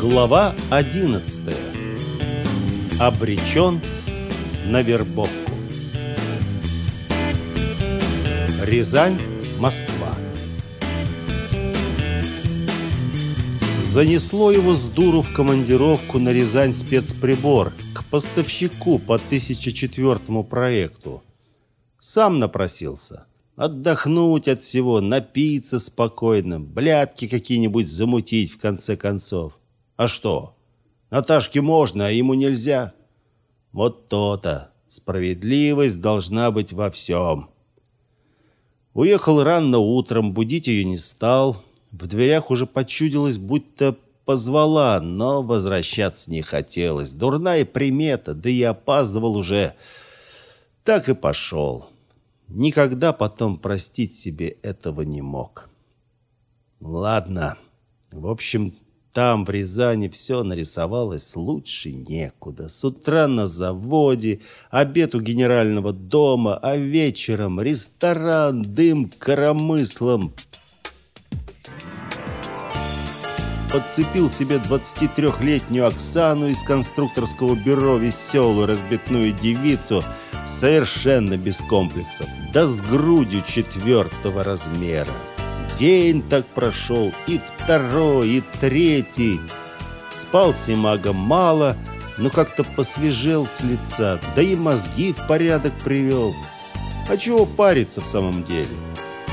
Глава 11. Обречен на вербовку. Рязань, Москва. Занесло его с дуру в командировку на Рязань спецприбор к поставщику по 1004 проекту. Сам напросился. Отдохнуть от всего, напиться спокойно, блядки какие-нибудь замутить в конце концов. А что? Наташке можно, а ему нельзя. Вот то-то. Справедливость должна быть во всем. Уехал рано утром, будить ее не стал. В дверях уже почудилось, будто позвала, но возвращаться не хотелось. Дурная примета, да и опаздывал уже. Так и пошел. Никогда потом простить себе этого не мог. Ладно. В общем, там, в Рязани, все нарисовалось лучше некуда. С утра на заводе, обед у генерального дома, а вечером ресторан, дым коромыслом. Подцепил себе 23-летнюю Оксану из конструкторского бюро, веселую разбитную девицу, совершенно без комплексов, да с грудью четвертого размера. День так прошел, и второй, и третий. Спал Симага мало, но как-то посвежел с лица, да и мозги в порядок привел. А чего париться в самом деле?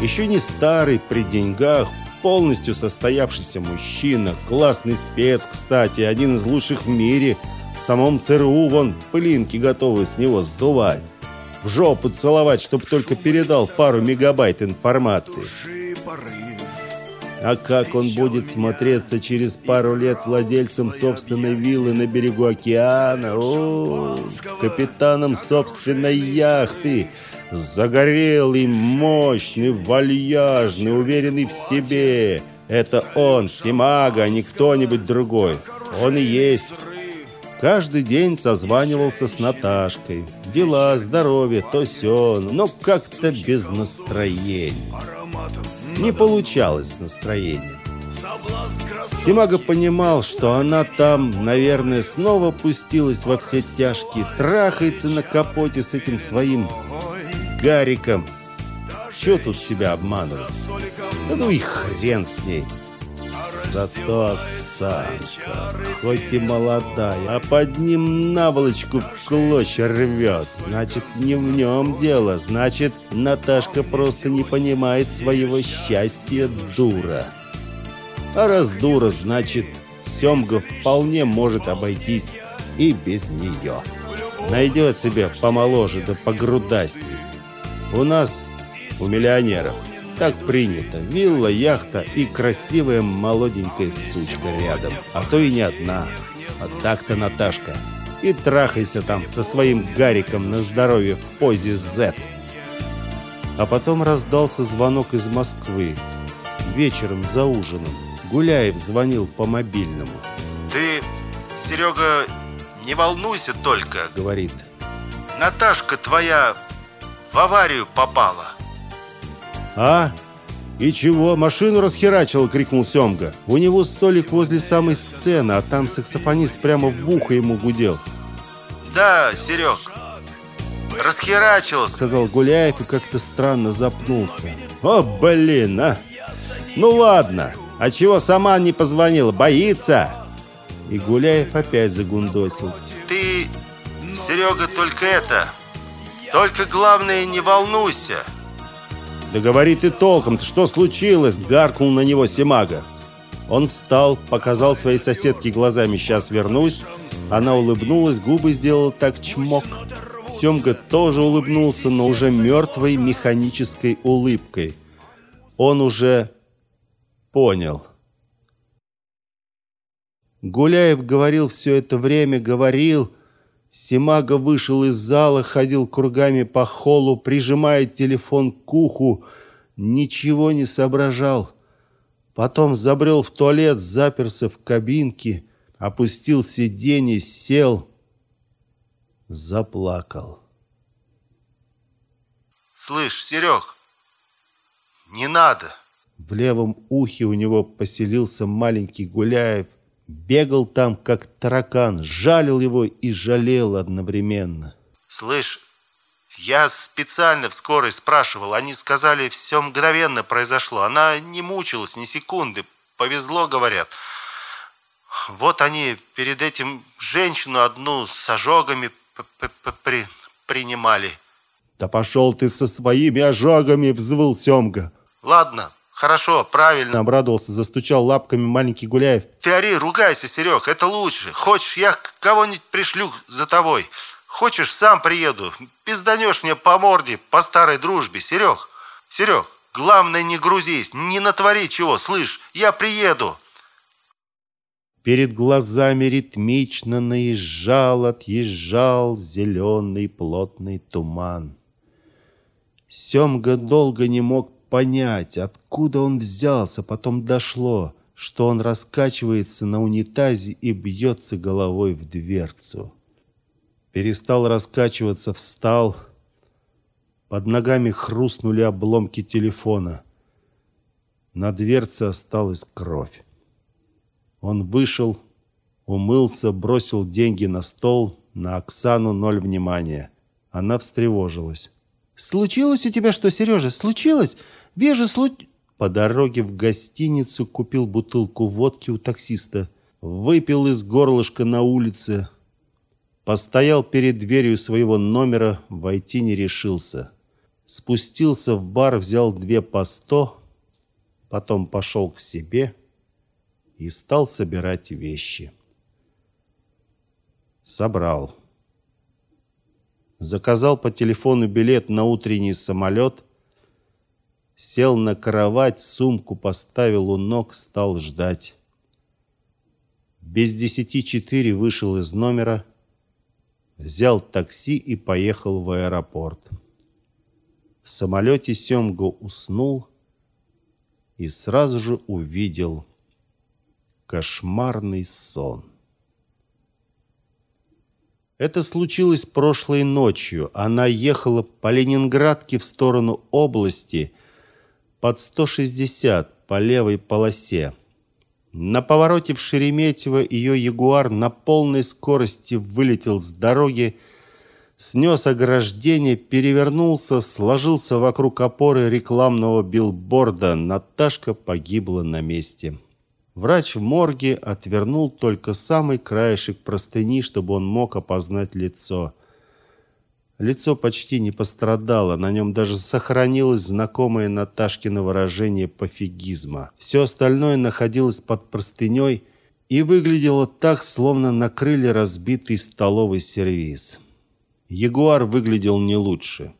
Еще не старый, при деньгах, полностью состоявшийся мужчина, классный спец, кстати, один из лучших в мире. В самом ЦРУ вон пылинки готовы с него сдувать. В жопу целовать, чтоб только передал пару мегабайт информации. А как он будет смотреться через пару лет владельцем собственной виллы на берегу океана? О, капитаном собственной яхты. Загорелый, мощный, вальяжный, уверенный в себе. Это он, Симага, а не кто-нибудь другой. Он и есть. Каждый день созванивался с Наташкой. Дела, здоровье, то сё, но как-то без настроения не получалось с настроением. Симага понимал, что она там, наверное, снова пустилась во все тяжкие, трахается на капоте с этим своим Гариком. Чего тут себя обманывать? Да ну и хрен с ней. Зато Оксанка, хоть и молодая, а под ним наволочку в клочья рвет. Значит, не в нем дело. Значит, Наташка просто не понимает своего счастья, дура. А раз дура, значит, Семга вполне может обойтись и без нее. Найдет себе помоложе да погрудастей. У нас, у миллионеров, так принято. Вилла, яхта и красивая молоденькая сучка рядом. А то и не одна. А так-то Наташка. И трахайся там со своим Гариком на здоровье в позе Z. А потом раздался звонок из Москвы. Вечером за ужином. Гуляев звонил по мобильному. «Ты, Серега, не волнуйся только», — говорит. «Наташка твоя в аварию попала». «А? И чего? Машину расхерачил!» — крикнул Семга. У него столик возле самой сцены, а там саксофонист прямо в ухо ему гудел. «Да, Серег, расхерачил!» — сказал Гуляев и как-то странно запнулся. «О, блин, а! Ну ладно, а чего сама не позвонила? Боится?» И Гуляев опять загундосил. «Ты, Серега, только это... Только главное, не волнуйся!» «Да говори ты толком-то, что случилось?» — гаркнул на него Симага. Он встал, показал своей соседке глазами «сейчас вернусь». Она улыбнулась, губы сделала так чмок. Семга тоже улыбнулся, но уже мертвой механической улыбкой. Он уже понял. Гуляев говорил все это время, говорил, Симага вышел из зала, ходил кругами по холлу, прижимая телефон к уху, ничего не соображал. Потом забрел в туалет, заперся в кабинке, опустил сиденье, сел, заплакал. «Слышь, Серег, не надо!» В левом ухе у него поселился маленький Гуляев, Бегал там, как таракан, жалил его и жалел одновременно. Слышь, я специально в скорой спрашивал. Они сказали, все мгновенно произошло. Она не мучилась ни секунды. Повезло, говорят. Вот они перед этим женщину одну с ожогами при принимали. Да пошел ты со своими ожогами, взвыл Семга. Ладно, хорошо, правильно. Обрадовался, застучал лапками маленький Гуляев. Ты ори, ругайся, Серег, это лучше. Хочешь, я кого-нибудь пришлю за тобой. Хочешь, сам приеду. Пизданешь мне по морде, по старой дружбе, Серег. Серег, главное не грузись, не натвори чего, слышь, я приеду. Перед глазами ритмично наезжал, отъезжал зеленый плотный туман. Семга долго не мог понять, откуда он взялся, потом дошло, что он раскачивается на унитазе и бьется головой в дверцу перестал раскачиваться, встал. Под ногами хрустнули обломки телефона. На дверце осталась кровь. Он вышел, умылся, бросил деньги на стол, на Оксану ноль внимания. Она встревожилась. «Случилось у тебя что, Сережа? Случилось? Вижу, случ...» По дороге в гостиницу купил бутылку водки у таксиста. Выпил из горлышка на улице, Постоял перед дверью своего номера, войти не решился. Спустился в бар, взял две по сто, потом пошел к себе и стал собирать вещи. Собрал. Заказал по телефону билет на утренний самолет, сел на кровать, сумку поставил у ног, стал ждать. Без десяти четыре вышел из номера, взял такси и поехал в аэропорт. В самолете Семго уснул и сразу же увидел кошмарный сон. Это случилось прошлой ночью. Она ехала по Ленинградке в сторону области под 160 по левой полосе. На повороте в Шереметьево ее Ягуар на полной скорости вылетел с дороги, снес ограждение, перевернулся, сложился вокруг опоры рекламного билборда. Наташка погибла на месте. Врач в морге отвернул только самый краешек простыни, чтобы он мог опознать лицо. Лицо почти не пострадало, на нем даже сохранилось знакомое Наташкино выражение пофигизма. Все остальное находилось под простыней и выглядело так, словно накрыли разбитый столовый сервиз. Ягуар выглядел не лучше.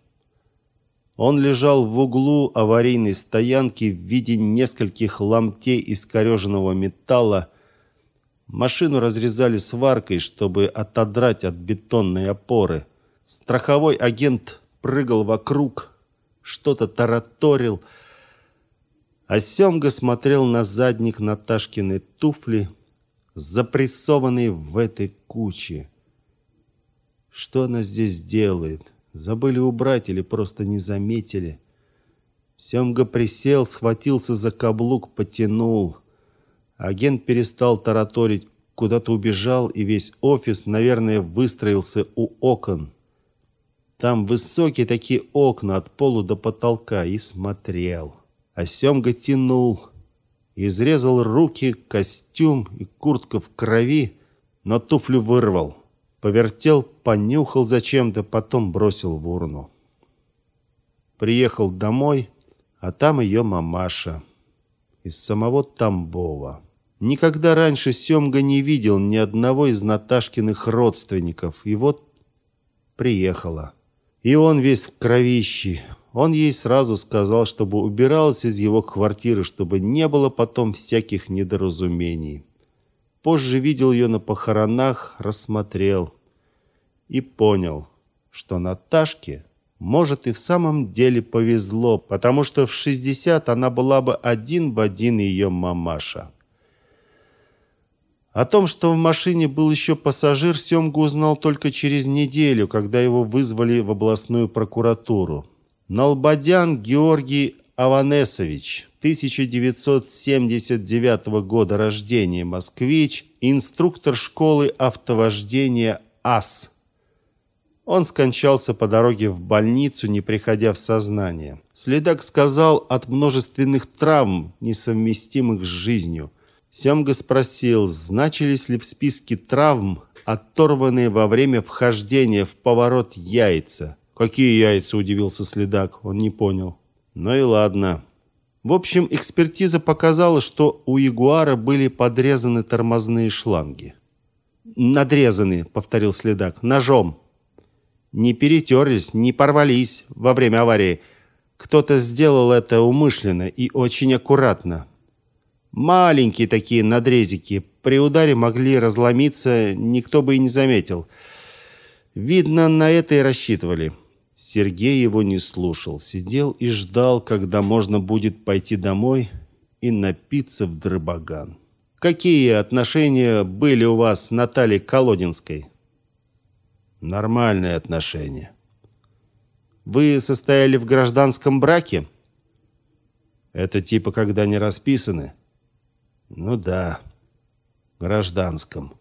Он лежал в углу аварийной стоянки в виде нескольких ломтей искореженного металла. Машину разрезали сваркой, чтобы отодрать от бетонной опоры – Страховой агент прыгал вокруг, что-то тараторил, а Семга смотрел на задник Наташкиной туфли, запрессованные в этой куче. Что она здесь делает? Забыли убрать или просто не заметили? Семга присел, схватился за каблук, потянул. Агент перестал тараторить, куда-то убежал, и весь офис, наверное, выстроился у окон. Там высокие такие окна от полу до потолка и смотрел. А Семга тянул, изрезал руки, костюм и куртка в крови, но туфлю вырвал. Повертел, понюхал зачем-то, потом бросил в урну. Приехал домой, а там ее мамаша из самого Тамбова. Никогда раньше Семга не видел ни одного из Наташкиных родственников, и вот приехала. И он весь в кровище. Он ей сразу сказал, чтобы убиралась из его квартиры, чтобы не было потом всяких недоразумений. Позже видел ее на похоронах, рассмотрел и понял, что Наташке, может, и в самом деле повезло, потому что в 60 она была бы один в один ее мамаша. О том, что в машине был еще пассажир, Семга узнал только через неделю, когда его вызвали в областную прокуратуру. Налбадян Георгий Аванесович, 1979 года рождения, москвич, инструктор школы автовождения АС. Он скончался по дороге в больницу, не приходя в сознание. Следак сказал от множественных травм, несовместимых с жизнью. Семга спросил, значились ли в списке травм оторванные во время вхождения в поворот яйца. «Какие яйца?» – удивился следак. Он не понял. «Ну и ладно». В общем, экспертиза показала, что у Ягуара были подрезаны тормозные шланги. «Надрезаны», — повторил следак, — «ножом» не перетерлись, не порвались во время аварии. Кто-то сделал это умышленно и очень аккуратно. Маленькие такие надрезики при ударе могли разломиться, никто бы и не заметил. Видно, на это и рассчитывали. Сергей его не слушал, сидел и ждал, когда можно будет пойти домой и напиться в дробоган. Какие отношения были у вас с Натальей Колодинской? Нормальные отношения. Вы состояли в гражданском браке? Это типа когда не расписаны? Ну да. Гражданском.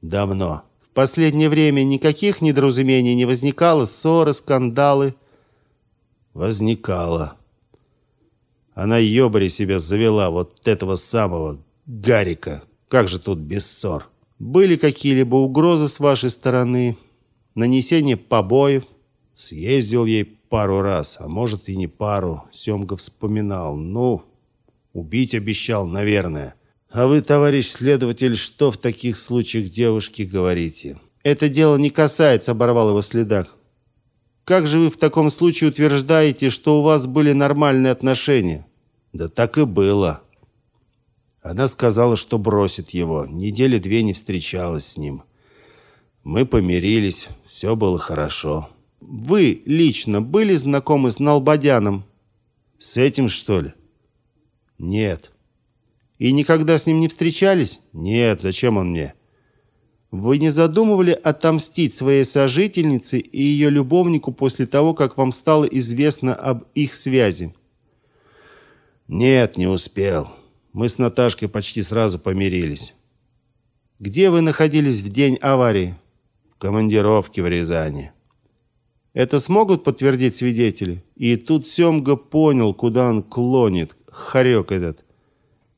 Давно. Последнее время никаких недоразумений не возникало, ссоры, скандалы. Возникало. Она ёбари себя завела, вот этого самого Гарика. Как же тут без ссор? Были какие-либо угрозы с вашей стороны? Нанесение побоев? Съездил ей пару раз, а может и не пару. Семга вспоминал. Ну, убить обещал, наверное. А вы, товарищ следователь, что в таких случаях девушке говорите? Это дело не касается, оборвал его следак. Как же вы в таком случае утверждаете, что у вас были нормальные отношения? Да так и было. Она сказала, что бросит его. Недели две не встречалась с ним. Мы помирились, все было хорошо. Вы лично были знакомы с Налбадяном? С этим, что ли? Нет. И никогда с ним не встречались? Нет, зачем он мне? Вы не задумывали отомстить своей сожительнице и ее любовнику после того, как вам стало известно об их связи? Нет, не успел. Мы с Наташкой почти сразу помирились. Где вы находились в день аварии? В командировке в Рязани. Это смогут подтвердить свидетели? И тут Семга понял, куда он клонит, хорек этот.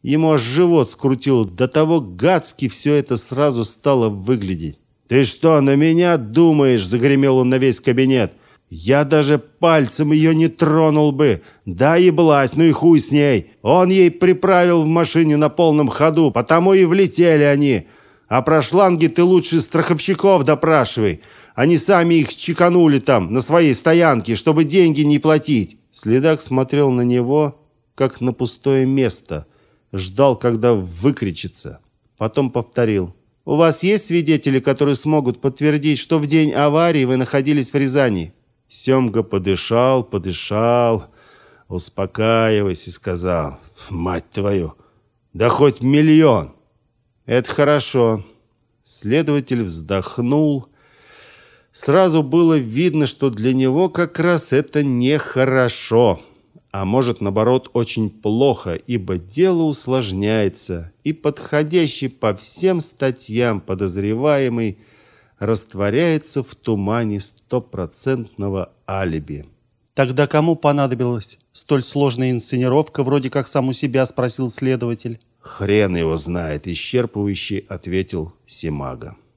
Ему аж живот скрутил, до того гадски все это сразу стало выглядеть. «Ты что, на меня думаешь?» – загремел он на весь кабинет. Я даже пальцем ее не тронул бы. Да и блась, ну и хуй с ней. Он ей приправил в машине на полном ходу, потому и влетели они. А про шланги ты лучше страховщиков допрашивай. Они сами их чеканули там, на своей стоянке, чтобы деньги не платить. Следак смотрел на него, как на пустое место. Ждал, когда выкричится. Потом повторил. «У вас есть свидетели, которые смогут подтвердить, что в день аварии вы находились в Рязани?» Семга подышал, подышал, успокаиваясь и сказал, «Мать твою, да хоть миллион!» «Это хорошо». Следователь вздохнул. Сразу было видно, что для него как раз это нехорошо. А может, наоборот, очень плохо, ибо дело усложняется, и подходящий по всем статьям подозреваемый – растворяется в тумане стопроцентного алиби. Тогда кому понадобилась столь сложная инсценировка, вроде как сам у себя, спросил следователь. Хрен его знает, исчерпывающе ответил Симага.